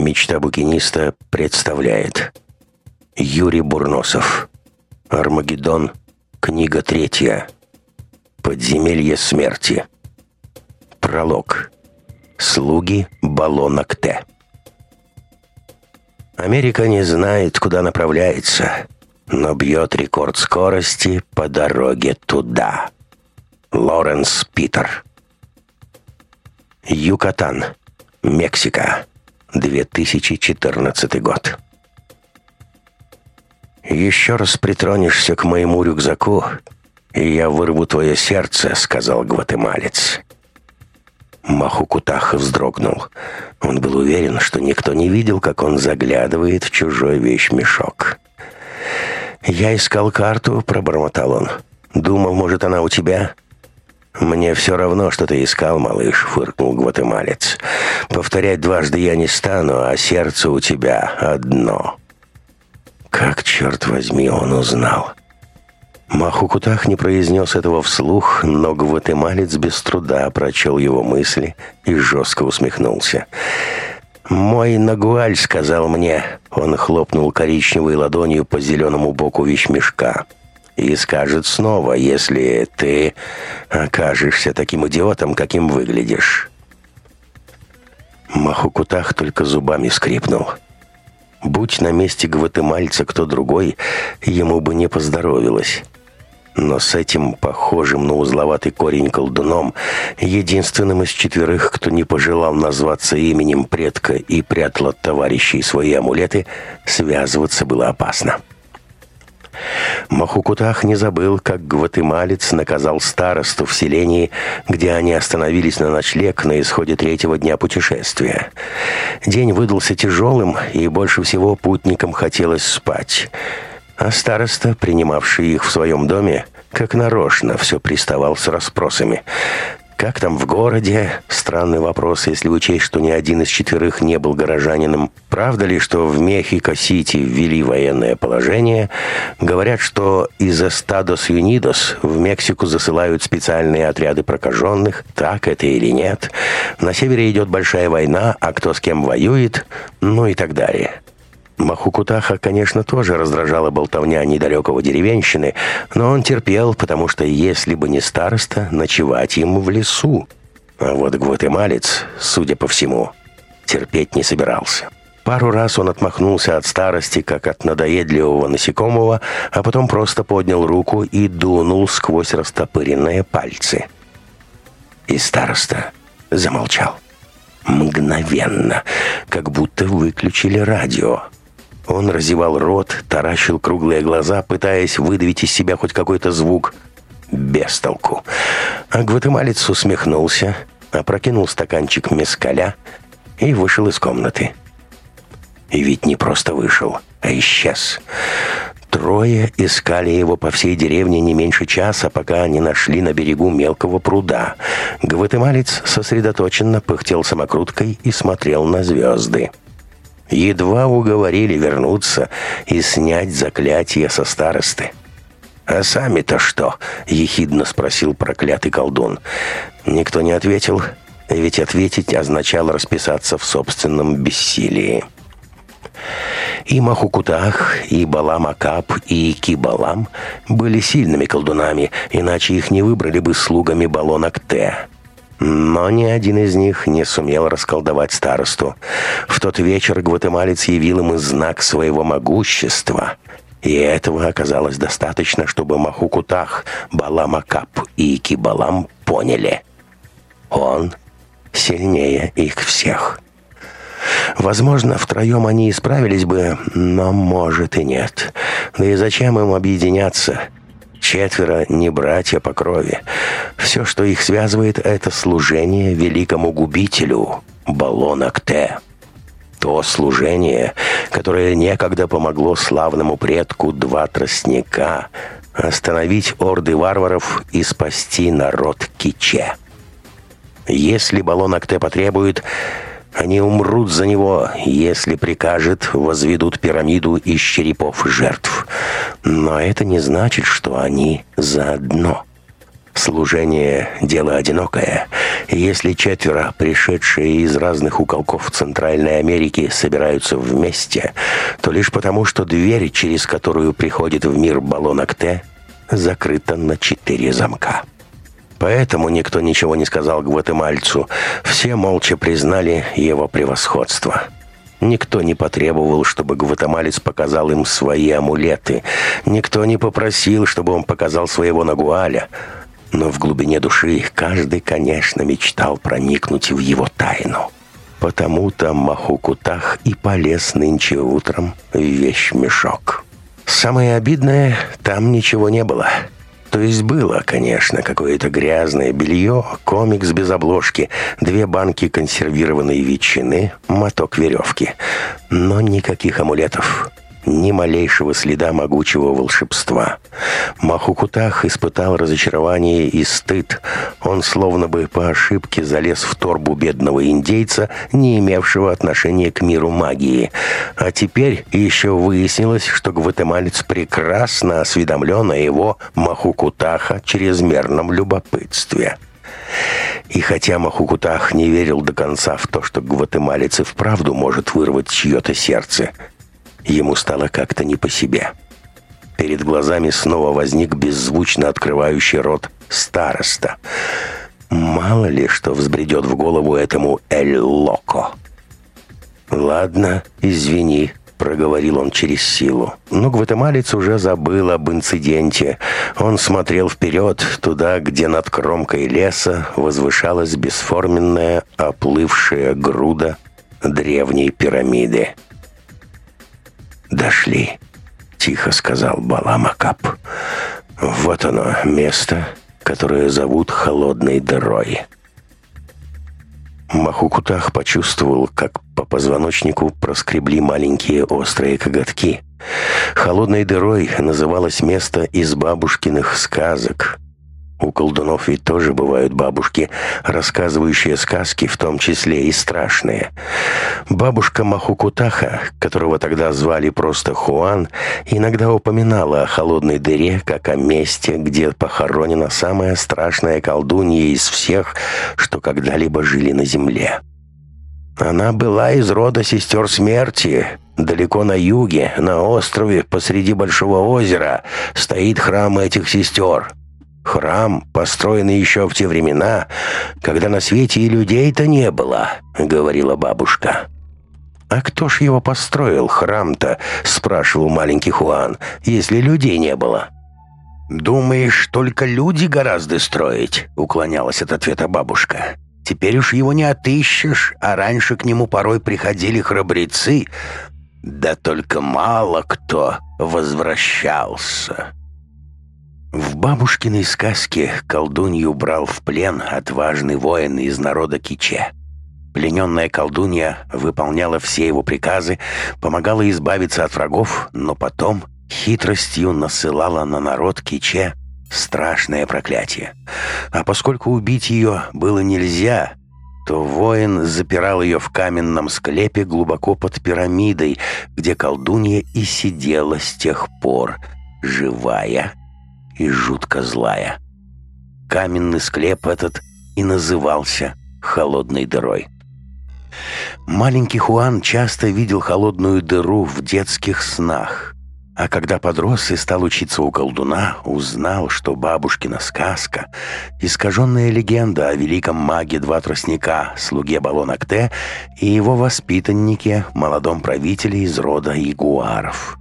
Мечта букиниста представляет Юрий Бурносов Армагеддон Книга третья Подземелье смерти Пролог Слуги баллонок Т Америка не знает, куда направляется, но бьет рекорд скорости по дороге туда. Лоренс Питер Юкатан, Мексика 2014 год. «Еще раз притронешься к моему рюкзаку, и я вырву твое сердце», — сказал гватемалец. Маху Кутаха вздрогнул. Он был уверен, что никто не видел, как он заглядывает в чужой вещмешок. «Я искал карту», — пробормотал он. «Думал, может, она у тебя?» Мне все равно, что ты искал, малыш, фыркнул гватемалец. Повторять дважды я не стану, а сердце у тебя одно. Как, черт возьми, он узнал. Махукутах не произнес этого вслух, но гватемалец без труда прочел его мысли и жестко усмехнулся. «Мой Нагуаль сказал мне...» Он хлопнул коричневой ладонью по зеленому боку вещмешка. «Мой и скажет снова, если ты э, окажешься таким идиотом, каким выглядишь. Махукутах только зубами скрипнул. Будь на месте гватемальца кто другой, ему бы не поздоровилось. Но с этим, похожим на узловатый корень колдуном, единственным из четверых, кто не пожелал назваться именем предка и прятал от товарищей свои амулеты, связываться было опасно. — Махукутах не забыл, как гватемалец наказал старосту в селении, где они остановились на ночлег на исходе третьего дня путешествия. День выдался тяжелым, и больше всего путникам хотелось спать. А староста, принимавший их в своем доме, как нарочно все приставал с расспросами. Как там в городе? Странный вопрос, если учесть, что ни один из четверых не был горожанином. Правда ли, что в Мехико-Сити ввели военное положение? Говорят, что из-за стадос юнидос в Мексику засылают специальные отряды прокаженных. Так это или нет? На севере идет большая война, а кто с кем воюет? Ну и так далее. Махукутаха, конечно, тоже раздражала болтовня недалекого деревенщины, но он терпел, потому что если бы не староста, ночевать ему в лесу. А вот гватемалец, судя по всему, терпеть не собирался. Пару раз он отмахнулся от старости, как от надоедливого насекомого, а потом просто поднял руку и дунул сквозь растопыренные пальцы. И староста замолчал. Мгновенно, как будто выключили радио. Он разевал рот, таращил круглые глаза, пытаясь выдавить из себя хоть какой-то звук. Без толку. А гватемалец усмехнулся, опрокинул стаканчик мескаля и вышел из комнаты. И ведь не просто вышел, а исчез. Трое искали его по всей деревне не меньше часа, пока они нашли на берегу мелкого пруда. Гватемалец сосредоточенно пыхтел самокруткой и смотрел на звезды. Едва уговорили вернуться и снять заклятие со старосты. «А сами-то что?» — ехидно спросил проклятый колдун. Никто не ответил, ведь ответить означало расписаться в собственном бессилии. И Махукутах, и Баламакап, и Кибалам были сильными колдунами, иначе их не выбрали бы слугами Балон Акте. Но ни один из них не сумел расколдовать старосту. В тот вечер гватемалец явил им знак своего могущества. И этого оказалось достаточно, чтобы Махукутах, Баламакап и Кибалам поняли. Он сильнее их всех. Возможно, втроем они исправились бы, но, может, и нет. Да и зачем им объединяться – четверо не братья по крови. Все, что их связывает, это служение великому губителю, Балонок Т. То служение, которое некогда помогло славному предку два тростника остановить орды варваров и спасти народ Киче. Если Балонок Т потребует, они умрут за него, если прикажет, возведут пирамиду из черепов жертв. Но это не значит, что они заодно. Служение – дело одинокое. Если четверо, пришедшие из разных уголков Центральной Америки, собираются вместе, то лишь потому, что дверь, через которую приходит в мир баллонок Т, закрыта на четыре замка. Поэтому никто ничего не сказал гватемальцу. Все молча признали его превосходство. Никто не потребовал, чтобы гватемалец показал им свои амулеты. Никто не попросил, чтобы он показал своего Нагуаля. Но в глубине души каждый, конечно, мечтал проникнуть в его тайну. Потому-то Махукутах и полез нынче утром в вещмешок. Самое обидное, там ничего не было. То есть было, конечно, какое-то грязное белье, комикс без обложки, две банки консервированной ветчины, моток веревки. Но никаких амулетов ни малейшего следа могучего волшебства. Махукутах испытал разочарование и стыд. Он словно бы по ошибке залез в торбу бедного индейца, не имевшего отношения к миру магии. А теперь еще выяснилось, что гватемалец прекрасно осведомлен о его Махукутаха чрезмерном любопытстве. И хотя Махукутах не верил до конца в то, что гватемалец и вправду может вырвать чье-то сердце, Ему стало как-то не по себе. Перед глазами снова возник беззвучно открывающий рот староста. Мало ли, что взбредет в голову этому Эль-Локо. «Ладно, извини», — проговорил он через силу. Но гватемалец уже забыл об инциденте. Он смотрел вперед, туда, где над кромкой леса возвышалась бесформенная, оплывшая груда древней пирамиды. Дошли, — тихо сказал Баламакап. Вот оно, место, которое зовут Холодной дырой. Махукутах почувствовал, как по позвоночнику проскребли маленькие острые коготки. Холодной дырой называлось место из бабушкиных сказок — у колдунов ведь тоже бывают бабушки, рассказывающие сказки, в том числе и страшные. Бабушка Махукутаха, которого тогда звали просто Хуан, иногда упоминала о холодной дыре, как о месте, где похоронена самая страшная колдунья из всех, что когда-либо жили на земле. Она была из рода сестер смерти. Далеко на юге, на острове, посреди большого озера, стоит храм этих сестер. Храм построен еще в те времена, когда на свете и людей-то не было», — говорила бабушка. «А кто ж его построил, храм-то?» — спрашивал маленький Хуан, — «если людей не было». «Думаешь, только люди гораздо строить?» — уклонялась от ответа бабушка. «Теперь уж его не отыщешь, а раньше к нему порой приходили храбрецы. Да только мало кто возвращался». В бабушкиной сказке колдунью брал в плен отважный воин из народа Киче. Плененная колдунья выполняла все его приказы, помогала избавиться от врагов, но потом хитростью насылала на народ Киче страшное проклятие. А поскольку убить ее было нельзя, то воин запирал ее в каменном склепе глубоко под пирамидой, где колдунья и сидела с тех пор, живая и жутко злая. Каменный склеп этот и назывался «Холодной дырой». Маленький Хуан часто видел холодную дыру в детских снах. А когда подрос и стал учиться у колдуна, узнал, что бабушкина сказка — искаженная легенда о великом маге Два Тростника, слуге Балон Акте и его воспитаннике, молодом правителе из рода Ягуаров.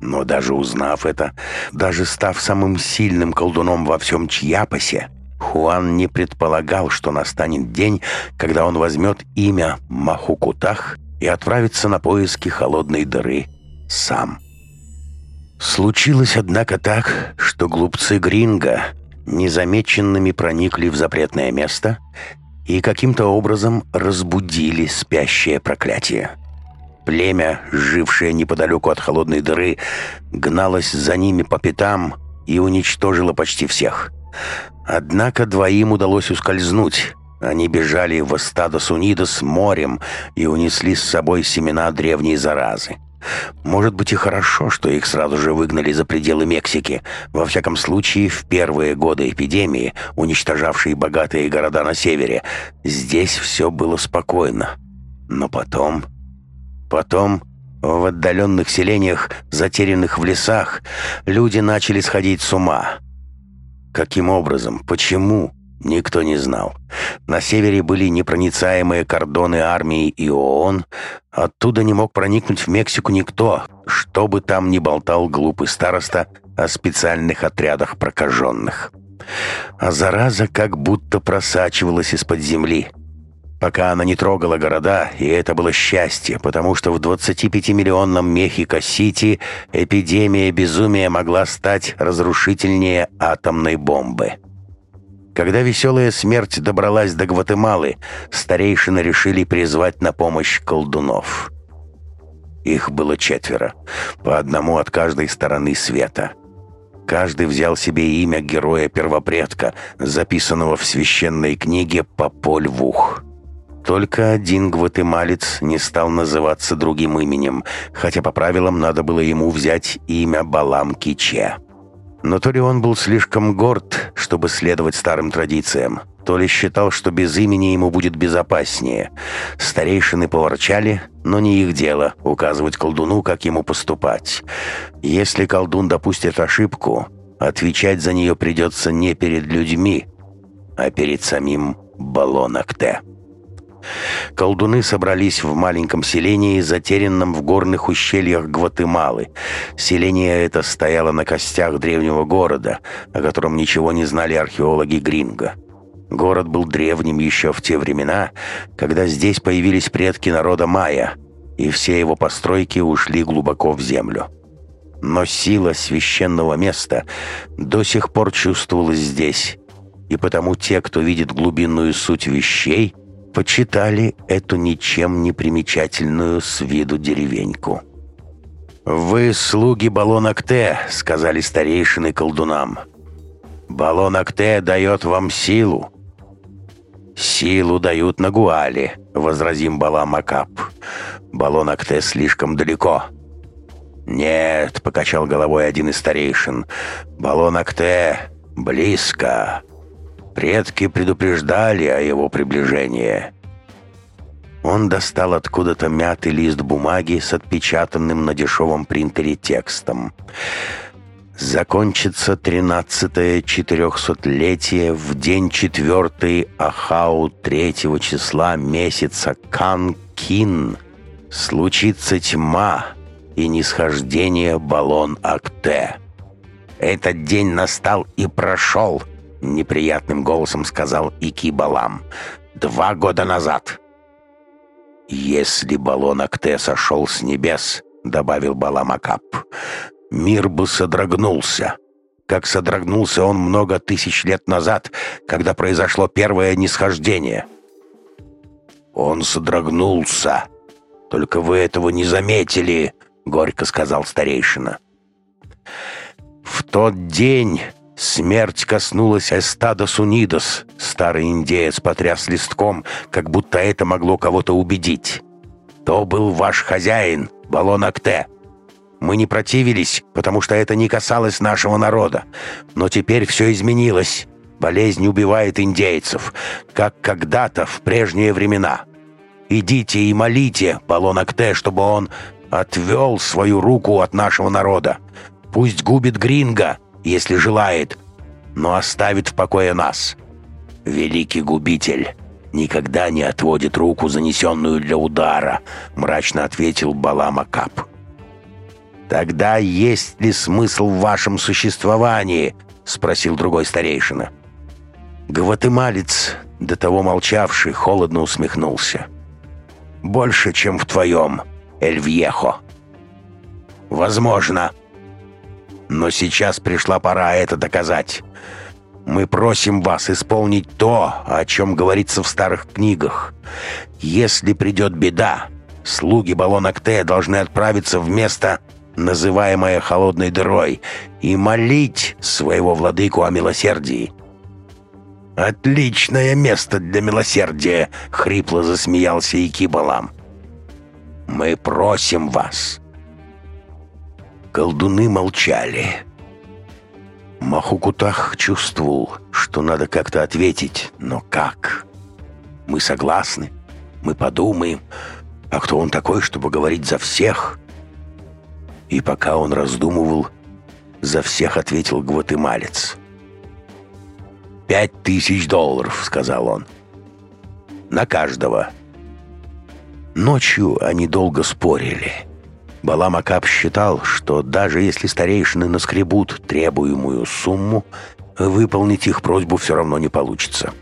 Но даже узнав это, даже став самым сильным колдуном во всем Чьяпасе, Хуан не предполагал, что настанет день, когда он возьмет имя Махукутах и отправится на поиски холодной дыры сам. Случилось, однако, так, что глупцы Гринга незамеченными проникли в запретное место и каким-то образом разбудили спящее проклятие. Племя, жившее неподалеку от холодной дыры, гналось за ними по пятам и уничтожило почти всех. Однако двоим удалось ускользнуть. Они бежали в Эстадос-Унидос с морем и унесли с собой семена древней заразы. Может быть и хорошо, что их сразу же выгнали за пределы Мексики. Во всяком случае, в первые годы эпидемии, уничтожавшей богатые города на севере, здесь все было спокойно. Но потом Потом в отдаленных селениях, затерянных в лесах, люди начали сходить с ума. Каким образом? Почему? Никто не знал. На севере были непроницаемые кордоны армии и ООН. Оттуда не мог проникнуть в Мексику никто, что бы там ни болтал глупый староста о специальных отрядах прокаженных. А зараза как будто просачивалась из-под земли. Пока она не трогала города, и это было счастье, потому что в 25-миллионном Мехико-Сити эпидемия безумия могла стать разрушительнее атомной бомбы. Когда веселая смерть добралась до Гватемалы, старейшины решили призвать на помощь колдунов. Их было четверо, по одному от каждой стороны света. Каждый взял себе имя героя-первопредка, записанного в священной книге «Пополь Вух». Только один гватемалец не стал называться другим именем, хотя по правилам надо было ему взять имя Балам Киче. Но то ли он был слишком горд, чтобы следовать старым традициям, то ли считал, что без имени ему будет безопаснее. Старейшины поворчали, но не их дело указывать колдуну, как ему поступать. Если колдун допустит ошибку, отвечать за нее придется не перед людьми, а перед самим Балонакте. Колдуны собрались в маленьком селении, затерянном в горных ущельях Гватемалы. Селение это стояло на костях древнего города, о котором ничего не знали археологи Гринга. Город был древним еще в те времена, когда здесь появились предки народа майя, и все его постройки ушли глубоко в землю. Но сила священного места до сих пор чувствовалась здесь, и потому те, кто видит глубинную суть вещей – почитали эту ничем не примечательную с виду деревеньку. «Вы слуги баллонок Т», — сказали старейшины колдунам. «Баллонок Т дает вам силу». «Силу дают на Гуале», — возразим Бала Макап. «Баллонок Т слишком далеко». «Нет», — покачал головой один из старейшин, — «баллонок Т близко». Предки предупреждали о его приближении. Он достал откуда-то мятый лист бумаги с отпечатанным на дешевом принтере текстом. Закончится тринадцатое четырехсотлетие в день четвертый Ахау третьего числа месяца Канкин. Случится тьма и нисхождение баллон Акте. Этот день настал и прошел — неприятным голосом сказал Ики Балам. «Два года назад». «Если баллон Акте сошел с небес», — добавил Балам Акап, — «мир бы содрогнулся» как содрогнулся он много тысяч лет назад, когда произошло первое нисхождение. «Он содрогнулся. Только вы этого не заметили», — горько сказал старейшина. «В тот день Смерть коснулась Эстада Сунидос. Старый индеец потряс листком, как будто это могло кого-то убедить. «То был ваш хозяин, Балон Акте. Мы не противились, потому что это не касалось нашего народа. Но теперь все изменилось. Болезнь убивает индейцев, как когда-то в прежние времена. Идите и молите Балон Акте, чтобы он отвел свою руку от нашего народа. Пусть губит Гринга, если желает, но оставит в покое нас. Великий губитель никогда не отводит руку, занесенную для удара», — мрачно ответил Балама Кап. «Тогда есть ли смысл в вашем существовании?» — спросил другой старейшина. Гватемалец, до того молчавший, холодно усмехнулся. «Больше, чем в твоем, Эльвьехо». «Возможно», но сейчас пришла пора это доказать. Мы просим вас исполнить то, о чем говорится в старых книгах. Если придет беда, слуги баллона Ктея должны отправиться в место, называемое холодной дырой, и молить своего владыку о милосердии. «Отличное место для милосердия!» — хрипло засмеялся Икибалам. «Мы просим вас Колдуны молчали. Махукутах чувствовал, что надо как-то ответить, но как? Мы согласны, мы подумаем, а кто он такой, чтобы говорить за всех? И пока он раздумывал, за всех ответил гватемалец. «Пять тысяч долларов», — сказал он. «На каждого». Ночью они долго спорили — Балам Акап считал, что даже если старейшины наскребут требуемую сумму, выполнить их просьбу все равно не получится.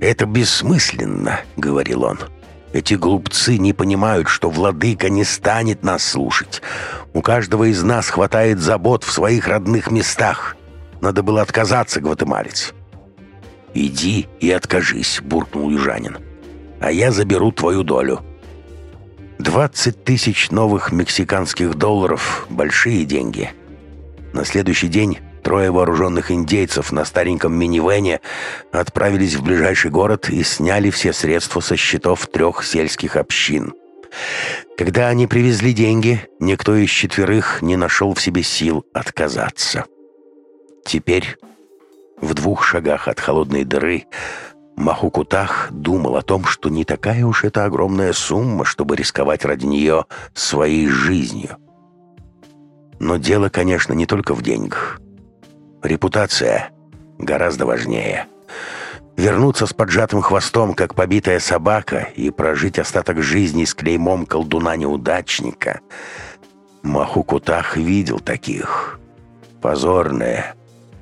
«Это бессмысленно», — говорил он. «Эти глупцы не понимают, что владыка не станет нас слушать. У каждого из нас хватает забот в своих родных местах. Надо было отказаться, гватемалец». «Иди и откажись», — буркнул южанин. «А я заберу твою долю». 20 тысяч новых мексиканских долларов – большие деньги. На следующий день трое вооруженных индейцев на стареньком минивене отправились в ближайший город и сняли все средства со счетов трех сельских общин. Когда они привезли деньги, никто из четверых не нашел в себе сил отказаться. Теперь в двух шагах от холодной дыры – Махукутах думал о том, что не такая уж это огромная сумма, чтобы рисковать ради нее своей жизнью. Но дело, конечно, не только в деньгах. Репутация гораздо важнее. Вернуться с поджатым хвостом, как побитая собака, и прожить остаток жизни с клеймом колдуна-неудачника. Махукутах видел таких. Позорные,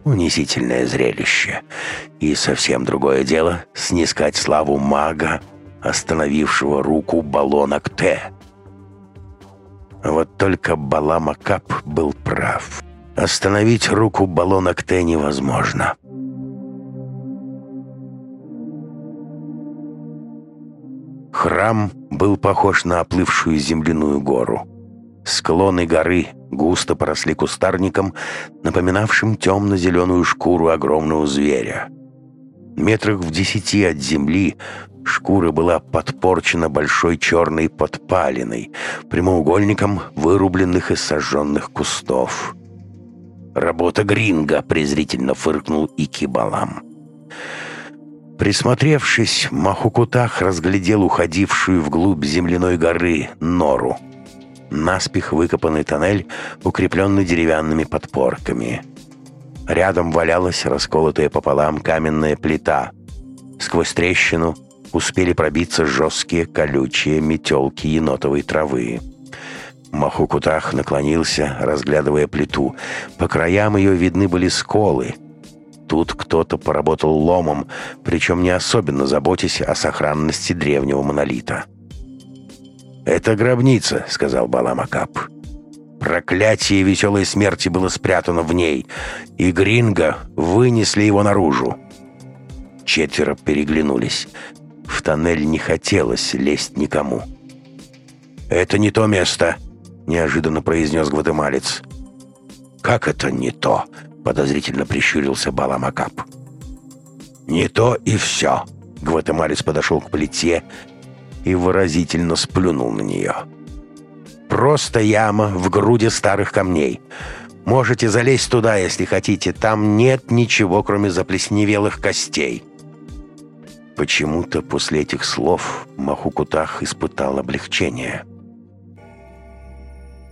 ну, Унизительное зрелище. И совсем другое дело — снискать славу мага, остановившего руку баллонок Т. Вот только Балама Кап был прав. Остановить руку баллонок Т невозможно. Храм был похож на оплывшую земляную гору — склоны горы, густо поросли кустарником, напоминавшим темно-зеленую шкуру огромного зверя. Метрах в десяти от земли шкура была подпорчена большой черной подпалиной, прямоугольником вырубленных и сожженных кустов. «Работа гринга!» — презрительно фыркнул Икибалам. Присмотревшись, Махукутах разглядел уходившую вглубь земляной горы нору — наспех выкопанный тоннель, укрепленный деревянными подпорками. Рядом валялась расколотая пополам каменная плита. Сквозь трещину успели пробиться жесткие колючие метелки енотовой травы. Махукутах наклонился, разглядывая плиту. По краям ее видны были сколы. Тут кто-то поработал ломом, причем не особенно заботясь о сохранности древнего монолита. — «Это гробница», — сказал Баламакап. Проклятие веселой смерти было спрятано в ней, и Гринго вынесли его наружу. Четверо переглянулись. В тоннель не хотелось лезть никому. «Это не то место», — неожиданно произнес гватемалец. «Как это не то?» — подозрительно прищурился Баламакап. «Не то и все», Гватемалец подошел к плите и выразительно сплюнул на нее. «Просто яма в груди старых камней. Можете залезть туда, если хотите. Там нет ничего, кроме заплесневелых костей». Почему-то после этих слов Махукутах испытал облегчение.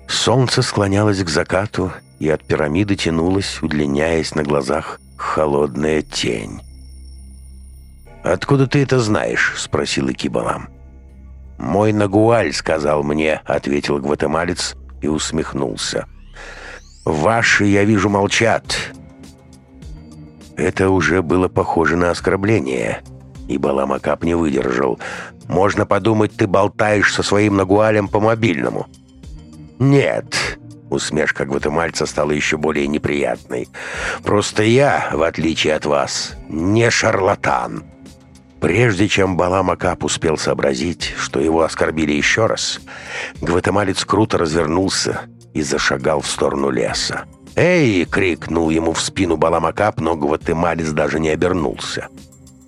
Солнце склонялось к закату, и от пирамиды тянулась, удлиняясь на глазах, холодная тень. «Откуда ты это знаешь?» — спросил Икибалам. «Мой нагуаль», — сказал мне, — ответил гватемалец и усмехнулся. «Ваши, я вижу, молчат». Это уже было похоже на оскорбление, и Баламакап не выдержал. «Можно подумать, ты болтаешь со своим нагуалем по мобильному». «Нет», Усмешка гватемальца стала еще более неприятной. «Просто я, в отличие от вас, не шарлатан». Прежде чем Баламакап успел сообразить, что его оскорбили еще раз, гватемалец круто развернулся и зашагал в сторону леса. «Эй!» — крикнул ему в спину Баламакап, но гватемалец даже не обернулся.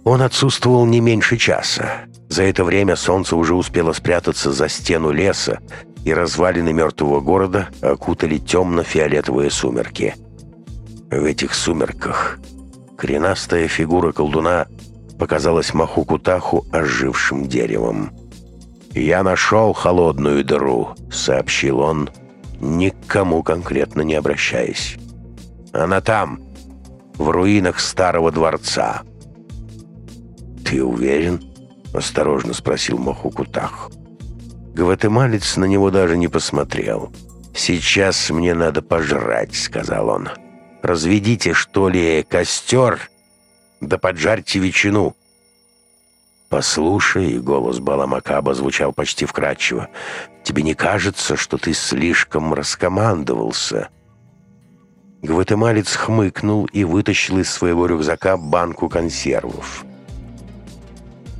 Он отсутствовал не меньше часа. За это время солнце уже успело спрятаться за стену леса, и развалины мертвого города окутали темно-фиолетовые сумерки. В этих сумерках кренастая фигура колдуна — показалось Махукутаху ожившим деревом. «Я нашел холодную дыру», — сообщил он, никому конкретно не обращаясь. «Она там, в руинах старого дворца». «Ты уверен?» — осторожно спросил Махукутах. Гватемалец на него даже не посмотрел. «Сейчас мне надо пожрать», — сказал он. «Разведите, что ли, костер да поджарьте ветчину!» «Послушай», — голос Баламакаба звучал почти вкрадчиво, «тебе не кажется, что ты слишком раскомандовался?» Гватемалец хмыкнул и вытащил из своего рюкзака банку консервов.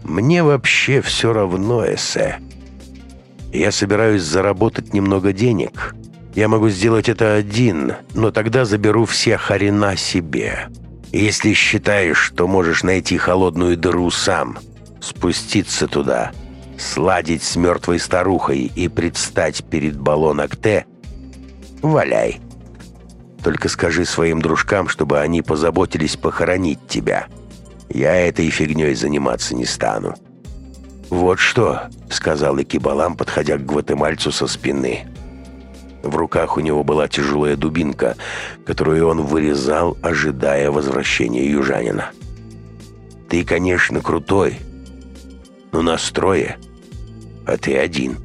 «Мне вообще все равно, эссе. Я собираюсь заработать немного денег. Я могу сделать это один, но тогда заберу все харина себе». Если считаешь, что можешь найти холодную дыру сам, спуститься туда, сладить с мертвой старухой и предстать перед баллонок Т, валяй. Только скажи своим дружкам, чтобы они позаботились похоронить тебя. Я этой фигней заниматься не стану». «Вот что», — сказал Экибалам, подходя к гватемальцу со спины. В руках у него была тяжелая дубинка, которую он вырезал, ожидая возвращения южанина. «Ты, конечно, крутой, но настрое, а ты один.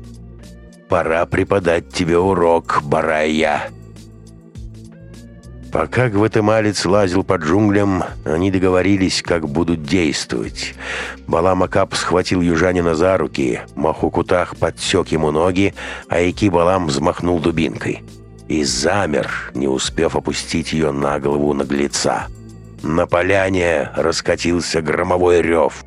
Пора преподать тебе урок, барая!» Пока гватемалец лазил по джунглям, они договорились, как будут действовать. Баламакап схватил южанина за руки, Махукутах подсек ему ноги, а Ики Балам взмахнул дубинкой. И замер, не успев опустить ее на голову наглеца. На поляне раскатился громовой рев.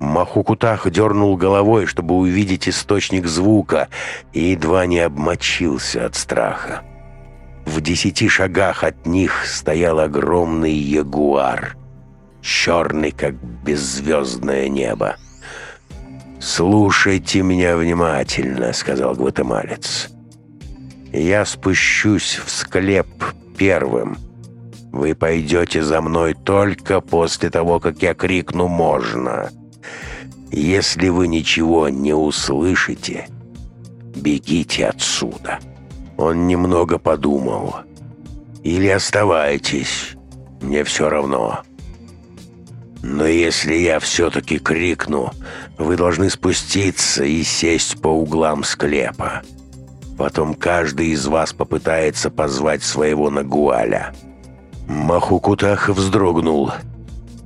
Махукутах дернул головой, чтобы увидеть источник звука, и едва не обмочился от страха. В десяти шагах от них стоял огромный ягуар, черный, как беззвездное небо. «Слушайте меня внимательно», — сказал гватемалец. «Я спущусь в склеп первым. Вы пойдете за мной только после того, как я крикну «можно». Если вы ничего не услышите, бегите отсюда». Он немного подумал. «Или оставайтесь, мне все равно. Но если я все-таки крикну, вы должны спуститься и сесть по углам склепа. Потом каждый из вас попытается позвать своего Нагуаля». Махукутах вздрогнул.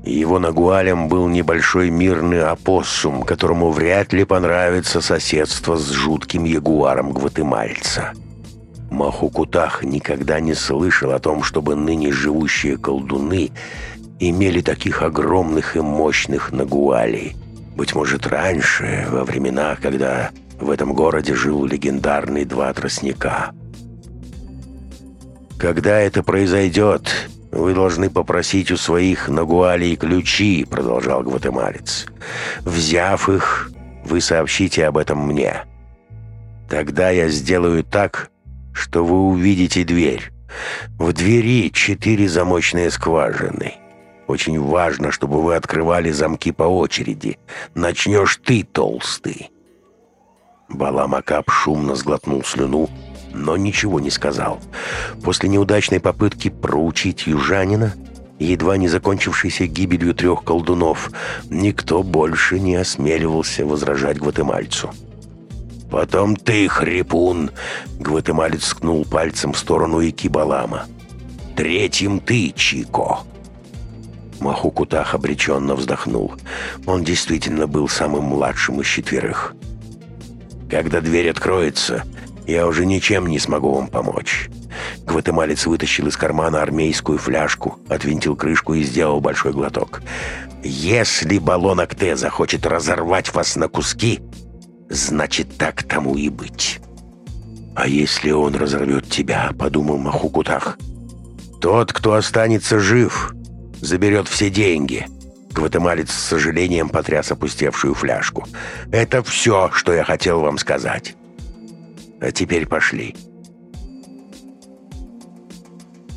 Его Нагуалем был небольшой мирный опоссум, которому вряд ли понравится соседство с жутким ягуаром гватемальца. «Гватемальца» махукутах никогда не слышал о том, чтобы ныне живущие колдуны имели таких огромных и мощных нагуалей. Быть может, раньше, во времена, когда в этом городе жил легендарный два тростника. «Когда это произойдет, вы должны попросить у своих нагуалей ключи», — продолжал гватемалец. «Взяв их, вы сообщите об этом мне. Тогда я сделаю так, что вы увидите дверь. В двери четыре замочные скважины. Очень важно, чтобы вы открывали замки по очереди. Начнешь ты, толстый». Баламакап шумно сглотнул слюну, но ничего не сказал. После неудачной попытки проучить южанина, едва не закончившейся гибелью трех колдунов, никто больше не осмеливался возражать гватемальцу. Потом ты, хрипун!» Гватемалец скнул пальцем в сторону Икибалама. «Третьим ты, Чико!» Махукутах обреченно вздохнул. Он действительно был самым младшим из четверых. «Когда дверь откроется, я уже ничем не смогу вам помочь». Гватемалец вытащил из кармана армейскую фляжку, отвинтил крышку и сделал большой глоток. «Если баллон Акте захочет разорвать вас на куски, значит так тому и быть. А если он разорвет тебя, подумал Махукутах, тот, кто останется жив, заберет все деньги. Гватемалец с сожалением потряс опустевшую фляжку. Это все, что я хотел вам сказать. А теперь пошли.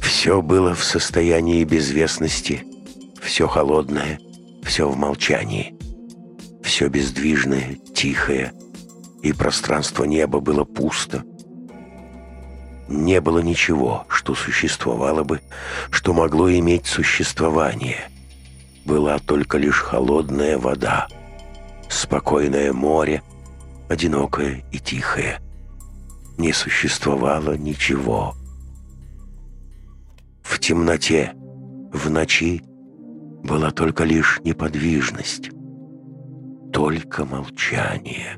Все было в состоянии безвестности, все холодное, все в молчании, все бездвижное, тихое, и пространство неба было пусто. Не было ничего, что существовало бы, что могло иметь существование. Была только лишь холодная вода, спокойное море, одинокое и тихое. Не существовало ничего. В темноте, в ночи была только лишь неподвижность, только молчание.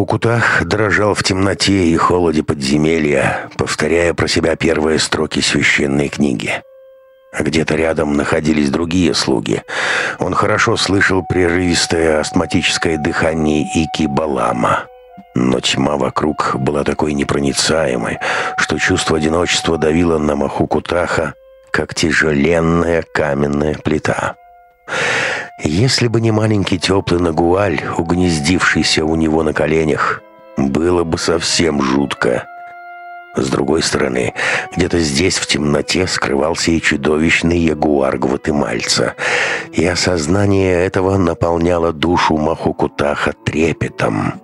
углах и дрожал в темноте и холоде подземелья, повторяя про себя первые строки священной книги. А где-то рядом находились другие слуги. Он хорошо слышал прерывистое астматическое дыхание Ики Балама. Но тьма вокруг была такой непроницаемой, что чувство одиночества давило на махукутаха как тяжеленная каменная плита. Если бы не маленький теплый нагуаль, угнездившийся у него на коленях, было бы совсем жутко. С другой стороны, где-то здесь в темноте скрывался и чудовищный ягуар гватемальца, и осознание этого наполняло душу Махукутаха трепетом.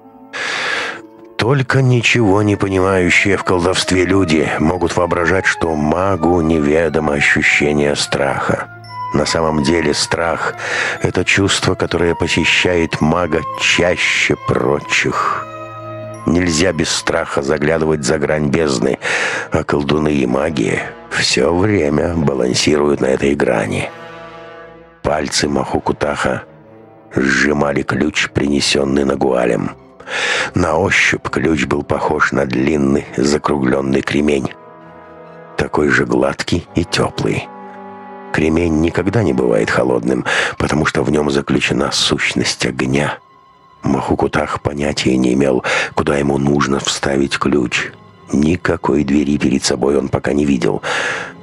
Только ничего не понимающие в колдовстве люди могут воображать, что магу неведомо ощущение страха. На самом деле страх — это чувство, которое посещает мага чаще прочих. Нельзя без страха заглядывать за грань бездны, а колдуны и маги все время балансируют на этой грани. Пальцы Махукутаха сжимали ключ, принесенный Нагуалем. На ощупь ключ был похож на длинный закругленный кремень, такой же гладкий и теплый. Кремень никогда не бывает холодным, потому что в нем заключена сущность огня. Махукутах понятия не имел, куда ему нужно вставить ключ. Никакой двери перед собой он пока не видел.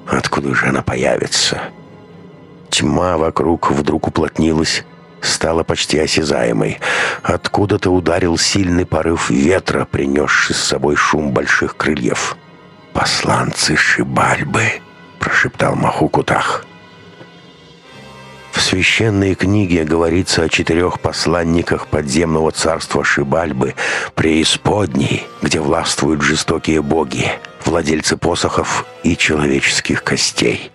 Откуда же она появится? Тьма вокруг вдруг уплотнилась, стала почти осязаемой. Откуда-то ударил сильный порыв ветра, принесший с собой шум больших крыльев. «Посланцы Шибальбы!» — прошептал Махукутах священной книге говорится о четырех посланниках подземного царства Шибальбы, преисподней, где властвуют жестокие боги, владельцы посохов и человеческих костей.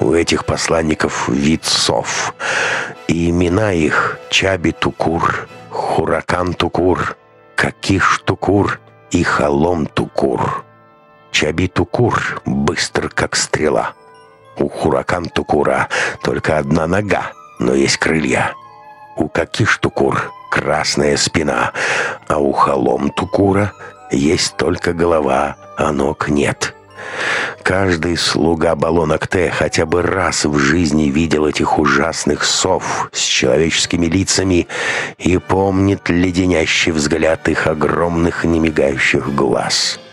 У этих посланников вид сов, и имена их Чаби-Тукур, Хуракан-Тукур, Какиш-Тукур и Халом-Тукур. Чаби-Тукур быстр, как стрела — у хуракан Тукура только одна нога, но есть крылья. У Какиш Тукур красная спина, а у Холом Тукура есть только голова, а ног нет. Каждый слуга баллонок Т хотя бы раз в жизни видел этих ужасных сов с человеческими лицами и помнит леденящий взгляд их огромных немигающих глаз. —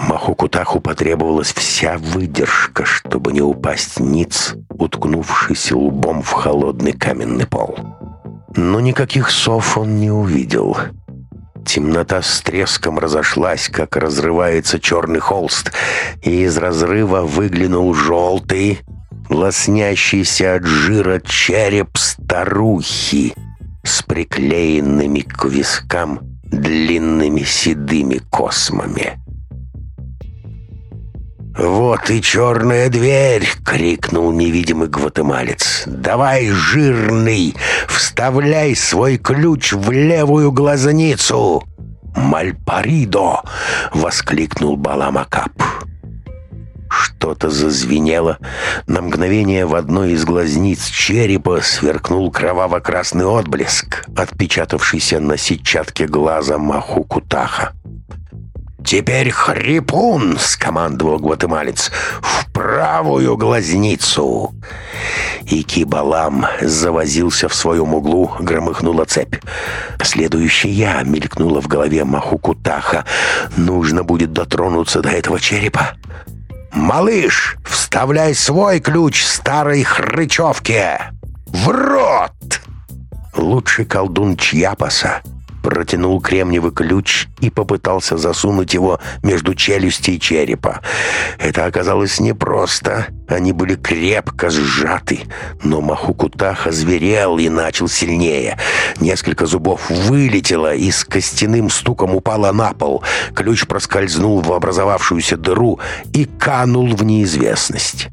Махукутаху потребовалась вся выдержка, чтобы не упасть ниц, уткнувшись лбом в холодный каменный пол. Но никаких сов он не увидел. Темнота с треском разошлась, как разрывается черный холст, и из разрыва выглянул желтый, лоснящийся от жира череп старухи с приклеенными к вискам длинными седыми космами. «Вот и черная дверь!» — крикнул невидимый гватемалец. «Давай, жирный, вставляй свой ключ в левую глазницу!» «Мальпаридо!» — воскликнул Баламакап. Что-то зазвенело. На мгновение в одной из глазниц черепа сверкнул кроваво-красный отблеск, отпечатавшийся на сетчатке глаза Маху Кутаха. Теперь хрипун, скомандовал гватемалец, в правую глазницу. И кибалам завозился в своем углу, громыхнула цепь. Следующая мелькнула в голове Махукутаха. Нужно будет дотронуться до этого черепа. «Малыш, вставляй свой ключ старой хрычевке! В рот!» Лучший колдун Чьяпаса протянул кремниевый ключ и попытался засунуть его между челюсти и черепа. Это оказалось непросто. Они были крепко сжаты, но Махукутаха зверел и начал сильнее. Несколько зубов вылетело и с костяным стуком упало на пол. Ключ проскользнул в образовавшуюся дыру и канул в неизвестность.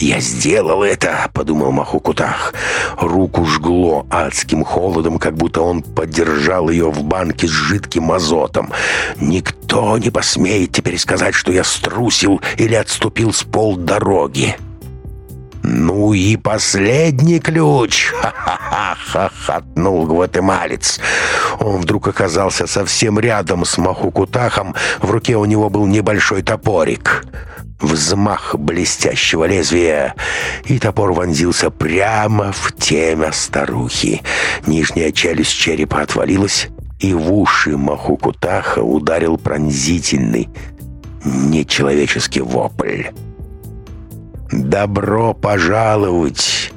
Я сделал это!» — подумал Махукутах. Руку жгло адским холодом, как будто он поддержал ее в банке с жидким азотом. «Никто не посмеет теперь сказать, что я струсил или отступил с полдороги!» «Ну и последний ключ!» Ха-ха-ха-хохотнул гватемалец. Он вдруг оказался совсем рядом с Махукутахом. В руке у него был небольшой топорик взмах блестящего лезвия, и топор вонзился прямо в темя старухи. Нижняя челюсть черепа отвалилась, и в уши Махукутаха ударил пронзительный, нечеловеческий вопль. «Добро пожаловать!»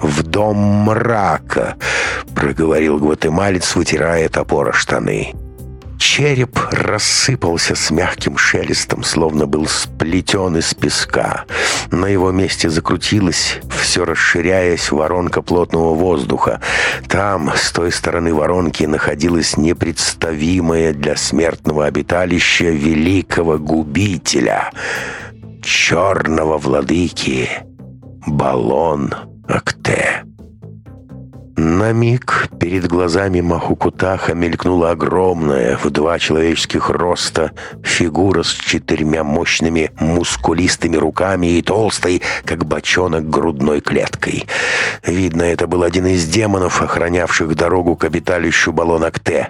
«В дом мрака!» — проговорил гватемалец, вытирая топора штаны. «Добро Череп рассыпался с мягким шелестом, словно был сплетен из песка. На его месте закрутилась, все расширяясь, воронка плотного воздуха. Там, с той стороны воронки, находилось непредставимое для смертного обиталища великого губителя, черного владыки, баллон на миг перед глазами Махукутаха мелькнула огромная, в два человеческих роста, фигура с четырьмя мощными мускулистыми руками и толстой, как бочонок, грудной клеткой. Видно, это был один из демонов, охранявших дорогу к обиталищу Балонакте.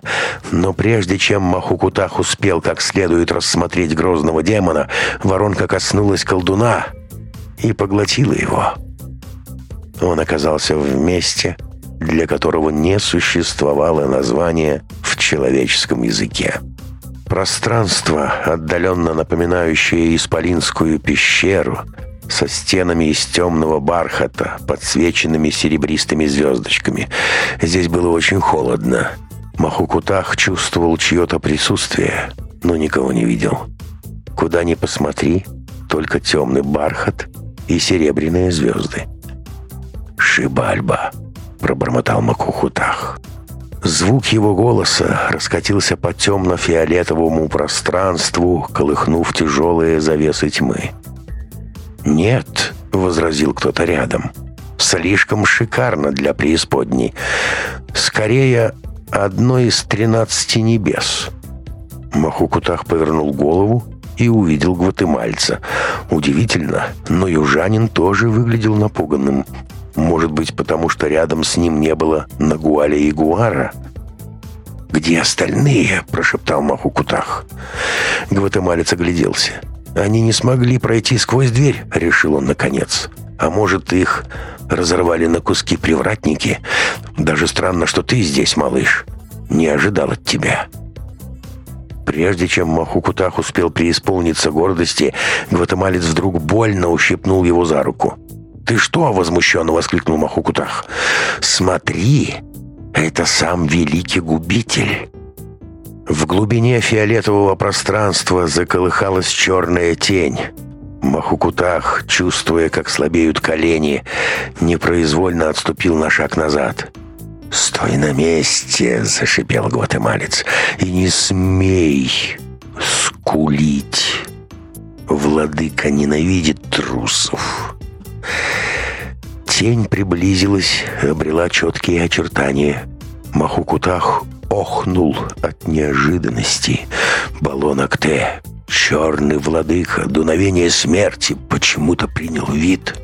Но прежде чем Махукутах успел как следует рассмотреть грозного демона, воронка коснулась колдуна и поглотила его. Он оказался вместе. месте, — для которого не существовало названия в человеческом языке. Пространство, отдаленно напоминающее исполинскую пещеру, со стенами из темного бархата, подсвеченными серебристыми звездочками. Здесь было очень холодно. Махукутах чувствовал чье-то присутствие, но никого не видел. Куда ни посмотри, только темный бархат и серебряные звезды. Шибальба пробормотал Макухутах. Звук его голоса раскатился по темно-фиолетовому пространству, колыхнув тяжелые завесы тьмы. «Нет», — возразил кто-то рядом, — «слишком шикарно для преисподней. Скорее, одно из тринадцати небес». Махукутах повернул голову и увидел гватемальца. Удивительно, но южанин тоже выглядел напуганным. Может быть, потому что рядом с ним не было Нагуаля и Гуара? «Где остальные?» – прошептал Махукутах. Гватемалец огляделся. «Они не смогли пройти сквозь дверь», – решил он наконец. «А может, их разорвали на куски привратники? Даже странно, что ты здесь, малыш. Не ожидал от тебя». Прежде чем Махукутах успел преисполниться гордости, гватемалец вдруг больно ущипнул его за руку ты что?» — возмущенно воскликнул Махукутах. «Смотри, это сам великий губитель!» В глубине фиолетового пространства заколыхалась черная тень. Махукутах, чувствуя, как слабеют колени, непроизвольно отступил на шаг назад. «Стой на месте!» — зашипел гватемалец. «И не смей скулить! Владыка ненавидит трусов!» Тень приблизилась, обрела четкие очертания. Махукутах охнул от неожиданности. Баллонок Т. Черный владыка, дуновение смерти, почему-то принял вид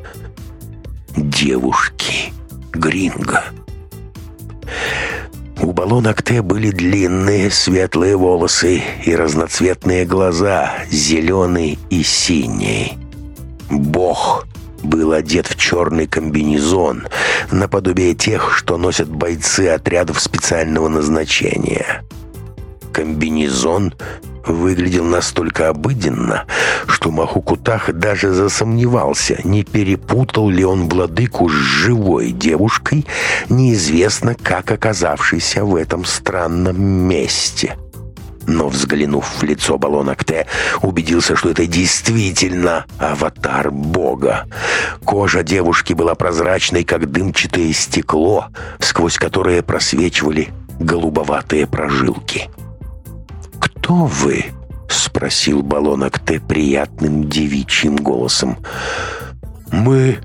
девушки Гринга. У баллонок Т были длинные светлые волосы и разноцветные глаза, зеленый и синий. Бог был одет в черный комбинезон, наподобие тех, что носят бойцы отрядов специального назначения. Комбинезон выглядел настолько обыденно, что Махукутах даже засомневался, не перепутал ли он владыку с живой девушкой, неизвестно как оказавшейся в этом странном месте. — но, взглянув в лицо баллона Кте, убедился, что это действительно аватар бога. Кожа девушки была прозрачной, как дымчатое стекло, сквозь которое просвечивали голубоватые прожилки. «Кто вы?» — спросил баллон Акте приятным девичьим голосом. «Мы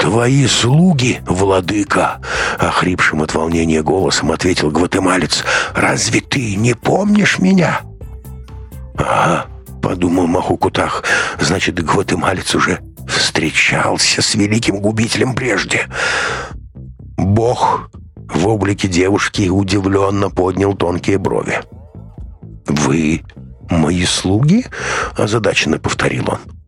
«Твои слуги, владыка!» — охрипшим от волнения голосом ответил гватемалец. «Разве ты не помнишь меня?» «Ага», — подумал Махукутах, — «значит, гватемалец уже встречался с великим губителем прежде». «Бог!» — в облике девушки удивленно поднял тонкие брови. «Вы мои слуги?» — озадаченно повторил он.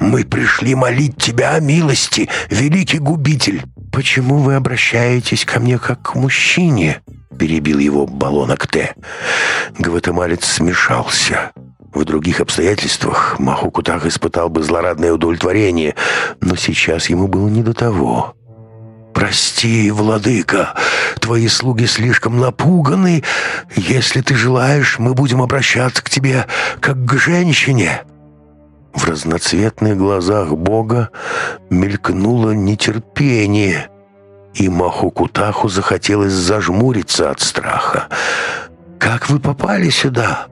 Мы пришли молить тебя о милости, великий губитель. Почему вы обращаетесь ко мне как к мужчине? Перебил его баллонок Т. Гватемалец смешался. В других обстоятельствах Махукутах испытал бы злорадное удовлетворение, но сейчас ему было не до того. «Прости, владыка, твои слуги слишком напуганы. Если ты желаешь, мы будем обращаться к тебе как к женщине. В разноцветных глазах Бога мелькнуло нетерпение, и Махукутаху захотелось зажмуриться от страха. «Как вы попали сюда?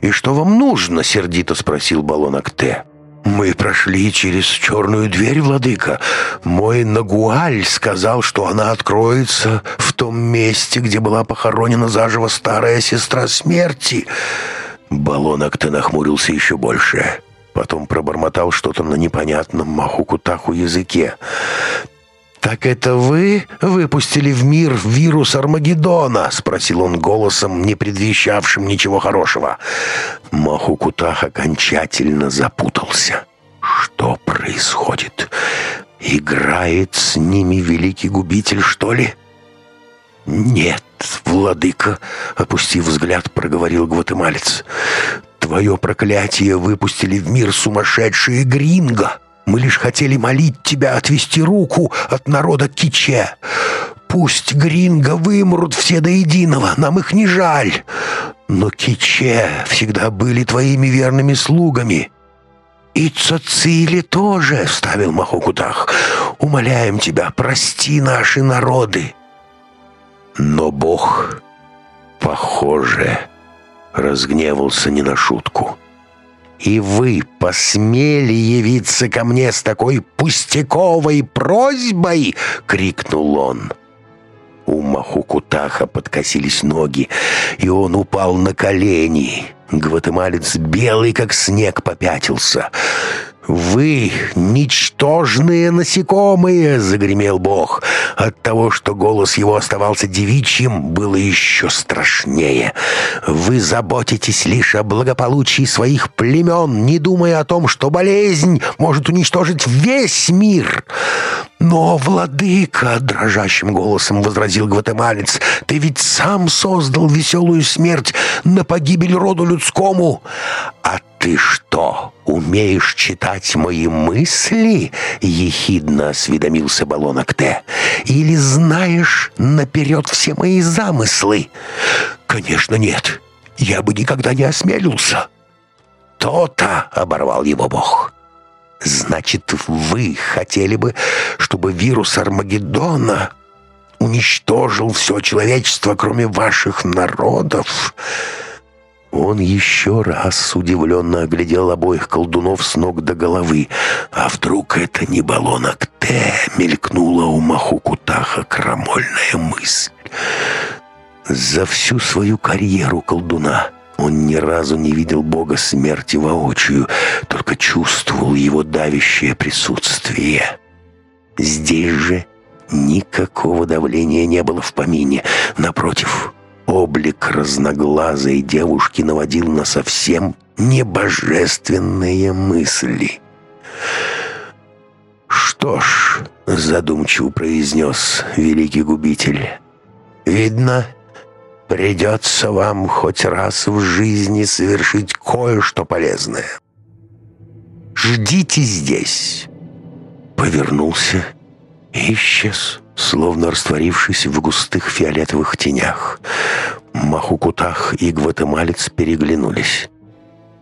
И что вам нужно?» — сердито спросил баллон Акте. «Мы прошли через черную дверь, владыка. Мой Нагуаль сказал, что она откроется в том месте, где была похоронена заживо старая сестра смерти». Баллон Акте нахмурился еще больше. Потом пробормотал что-то на непонятном махукутаху языке. «Так это вы выпустили в мир вирус Армагеддона?» — спросил он голосом, не предвещавшим ничего хорошего. Махукутах окончательно запутался. «Что происходит? Играет с ними великий губитель, что ли?» «Нет, владыка», — опустив взгляд, проговорил гватемалец. Твое проклятие выпустили в мир сумасшедшие гринго. Мы лишь хотели молить тебя отвести руку от народа Киче. Пусть гринго вымрут все до единого, нам их не жаль. Но Киче всегда были твоими верными слугами. «И Цицили тоже», — вставил Махокутах. «Умоляем тебя, прости наши народы». Но Бог, похоже, разгневался не на шутку. «И вы посмели явиться ко мне с такой пустяковой просьбой!» — крикнул он. У Махукутаха подкосились ноги, и он упал на колени. Гватемалец белый, как снег, попятился — «Вы ничтожные насекомые!» — загремел Бог. От того, что голос его оставался девичьим, было еще страшнее. «Вы заботитесь лишь о благополучии своих племен, не думая о том, что болезнь может уничтожить весь мир!» Но, владыка, дрожащим голосом возразил гватемалец, ты ведь сам создал веселую смерть на погибель роду людскому. А ты что, умеешь читать мои мысли? Ехидно осведомился баллонок Т. Или знаешь наперед все мои замыслы? Конечно, нет. Я бы никогда не осмелился. То-то оборвал его бог. Значит, вы хотели бы, чтобы вирус Армагеддона уничтожил все человечество, кроме ваших народов?» Он еще раз удивленно оглядел обоих колдунов с ног до головы. А вдруг это не баллонок Т, мелькнула у Махукутаха крамольная мысль. За всю свою карьеру колдуна он ни разу не видел Бога смерти воочию, только чувствовал его давящее присутствие. Здесь же никакого давления не было в помине. Напротив, облик разноглазой девушки наводил на совсем небожественные мысли. «Что ж», — задумчиво произнес великий губитель, — «видно, — Придется вам хоть раз в жизни совершить кое-что полезное. Ждите здесь. Повернулся и исчез, словно растворившись в густых фиолетовых тенях. Махукутах и гватемалец переглянулись.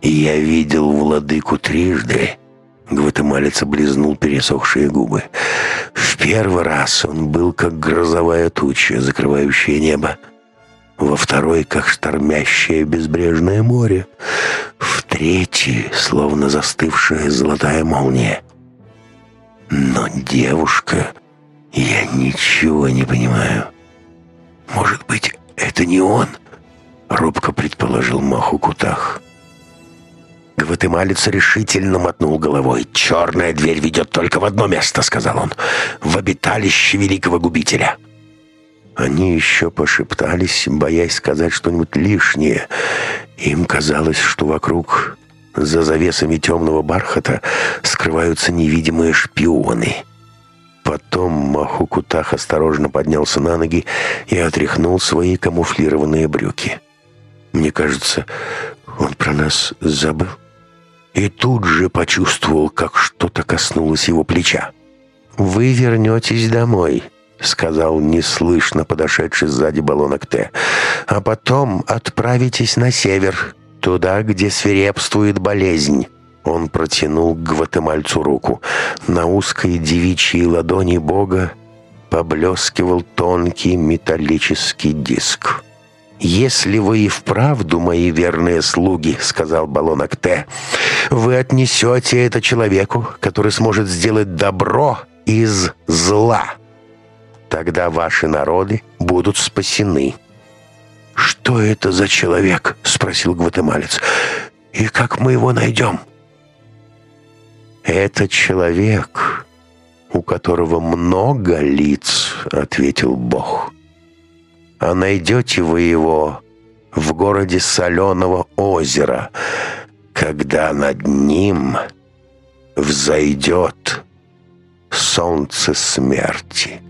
«Я видел владыку трижды», — гватемалец облизнул пересохшие губы. «В первый раз он был как грозовая туча, закрывающая небо. Во второй, как штормящее безбрежное море. В третьей, словно застывшая золотая молния. Но девушка... Я ничего не понимаю. Может быть, это не он? Робко предположил Маху Кутах. Гватемалец решительно мотнул головой. «Черная дверь ведет только в одно место», — сказал он. «В обиталище великого губителя». Они еще пошептались, боясь сказать что-нибудь лишнее. Им казалось, что вокруг, за завесами темного бархата, скрываются невидимые шпионы. Потом Махукутах осторожно поднялся на ноги и отряхнул свои камуфлированные брюки. «Мне кажется, он про нас забыл?» И тут же почувствовал, как что-то коснулось его плеча. «Вы вернетесь домой», сказал неслышно подошедший сзади баллонок Т. «А потом отправитесь на север, туда, где свирепствует болезнь». Он протянул к гватемальцу руку. На узкой девичьей ладони Бога поблескивал тонкий металлический диск. «Если вы и вправду мои верные слуги», — сказал баллонок Т, — «вы отнесете это человеку, который сможет сделать добро из зла». Тогда ваши народы будут спасены». «Что это за человек?» — спросил гватемалец. «И как мы его найдем?» «Это человек, у которого много лиц», — ответил Бог. «А найдете вы его в городе Соленого озера, когда над ним взойдет солнце смерти».